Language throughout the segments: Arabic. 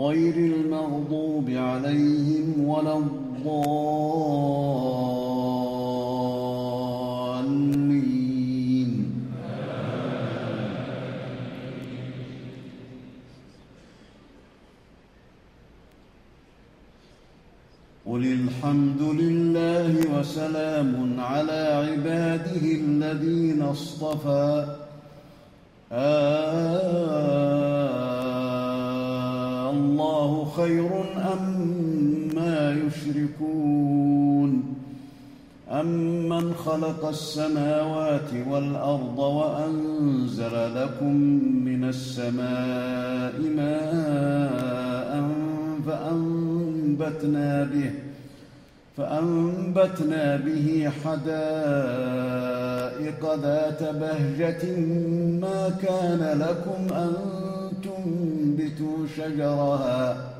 غير المغضوب عليهم ولا الضالين. قل الحمد لله وسلام على عباده الذين اصطفى. آه. يشركون. أمن خلق السماوات والأرض وأنزل لكم من السماء ماء فأنبتنا به فأنبتنا به حدائق ذات بهجة ما كان لكم أن تنبتوا شجرها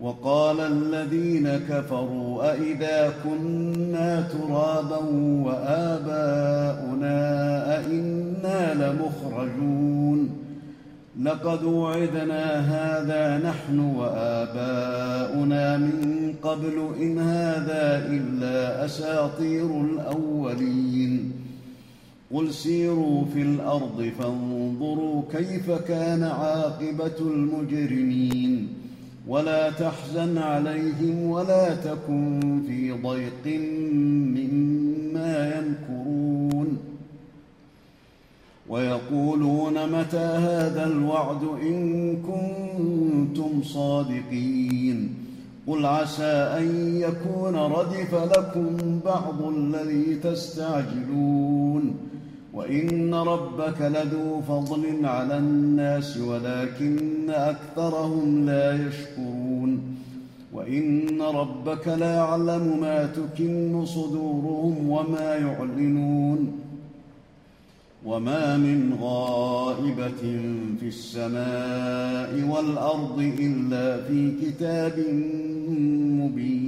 وقال الذين كفروا أإذا كنا ترابا وآباؤنا أئنا لمخرجون لقد وعدنا هذا نحن وآباؤنا من قبل إن هذا إلا أساطير الأولين قل سيروا في الأرض فانظروا كيف كان عاقبة المجرمين ولا تحزن عليهم ولا تكن في ضيق مما يمكرون. ويقولون متى هذا الوعد إن كنتم صادقين. قل عسى أن يكون ردف لكم بعض الذي تستعجلون. وإن ربك لذو فضل على الناس ولكن أكثرهم لا يشكرون وإن ربك ليعلم ما تكن صدورهم وما يعلنون وما من غائبة في السماء والأرض إلا في كتاب مبين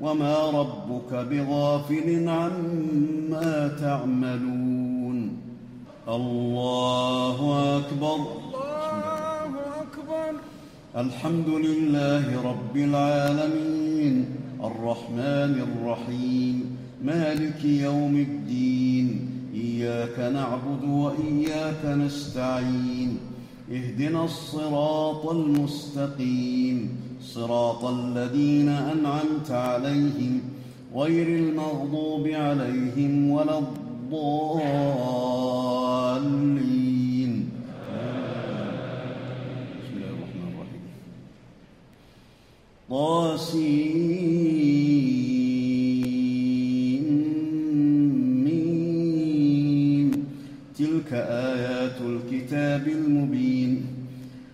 وما ربك بغافل عما تعملون. الله أكبر. الله أكبر. الحمد لله رب العالمين. الرحمن الرحيم. مالك يوم الدين. إياك نعبد وإياك نستعين. اهدنا الصراط المستقيم. صراط الذين أنعمت عليهم غير المغضوب عليهم ولا الضالين. بسم الله الرحمن الرحيم. طاسيم. تلك آيات الكتاب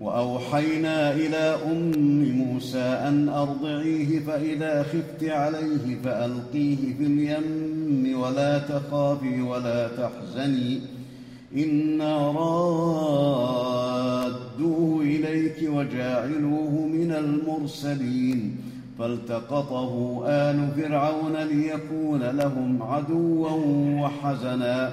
وأوحينا إلى أم موسى أن أرضعيه فإذا خفت عليه فألقيه في اليم ولا تخافي ولا تحزني. إنا رادوه إليك وجاعلوه من المرسلين. فالتقطه آل فرعون ليكون لهم عدوا وحزنا.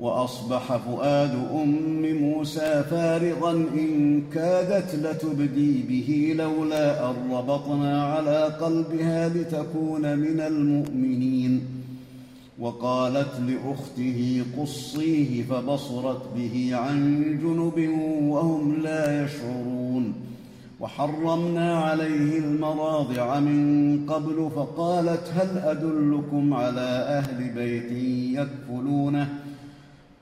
وأصبح فؤاد أم موسى فارغا إن كادت لتبدي به لولا أن ربطنا على قلبها لتكون من المؤمنين. وقالت لأخته قصيه فبصرت به عن جنب وهم لا يشعرون. وحرمنا عليه المراضع من قبل فقالت هل أدلكم على أهل بيت يكفلونه؟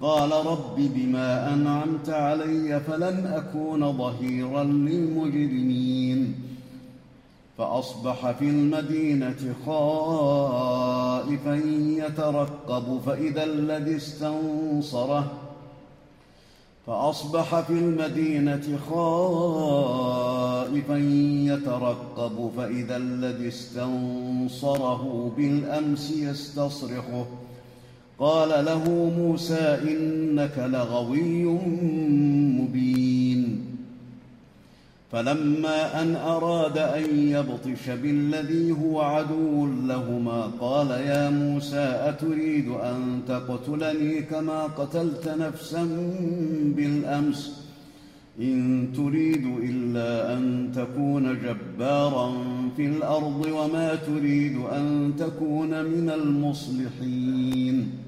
قال رب بما أنعمت علي فلن أكون ظهيرا للمجرمين. فأصبح في المدينة خائفا يترقب فإذا الذي استنصره فأصبح في المدينة خائفا يترقب فإذا الذي استنصره بالأمس يستصرخه. قال له موسى إنك لغوي مبين. فلما أن أراد أن يبطش بالذي هو عدو لهما قال يا موسى أتريد أن تقتلني كما قتلت نفسا بالأمس؟ إن تريد إلا أن تكون جبارا في الأرض وما تريد أن تكون من المصلحين.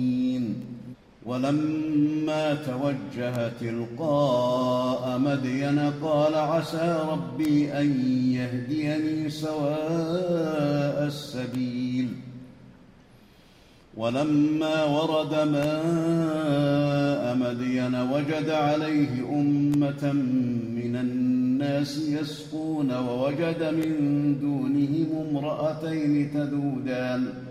ولما توجه تلقاء مدين قال عسى ربي أن يهديني سواء السبيل. ولما ورد ماء مدين وجد عليه أمة من الناس يسقون ووجد من دونهم امرأتين تذودان.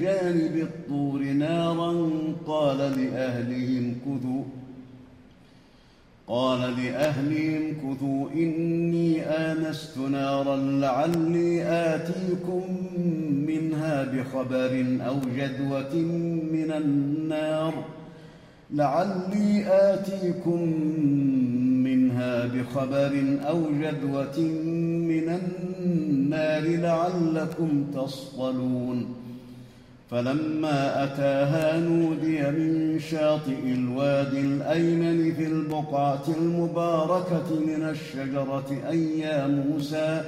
جانب الطور نارا قال لأهلهم كثوا قال لأهلهم كثوا إني آنست نارا لعلي آتيكم منها بخبر أو جدوة من النار لعلي آتيكم منها بخبر أو جدوة من النار لعلكم تصطلون. فلما أتاها نودي من شاطئ الوادي الأيمن في البقعة المباركة من الشجرة أي يا موسى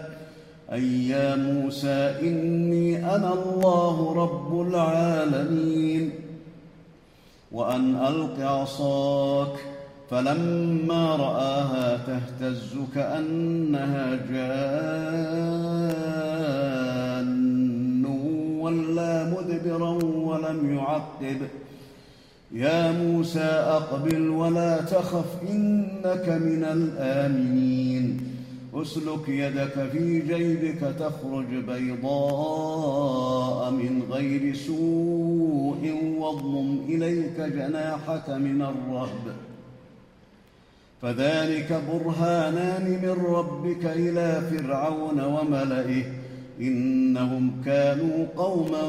أي يا موسى إني أنا الله رب العالمين. وأن ألق عصاك فلما رآها تهتز كأنها جان. مدبرا ولم يعقب. يا موسى أقبل ولا تخف إنك من الآمنين. أسلك يدك في جيبك تخرج بيضاء من غير سوء واضمم إليك جناحك من الرهب. فذلك برهانان من ربك إلى فرعون وملئه إنهم كانوا قوما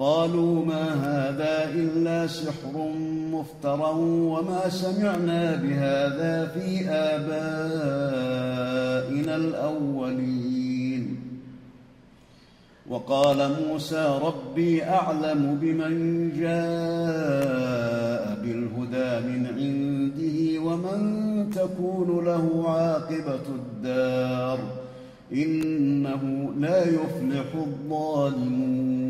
قالوا ما هذا إلا سحر مفترى وما سمعنا بهذا في آبائنا الأولين. وقال موسى ربي أعلم بمن جاء بالهدى من عنده ومن تكون له عاقبة الدار إنه لا يفلح الظالمون.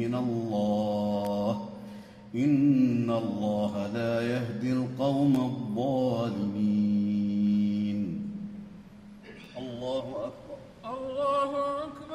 من الله. إن الله لا يهدي القوم الظالمين. الله أكبر. الله أكبر.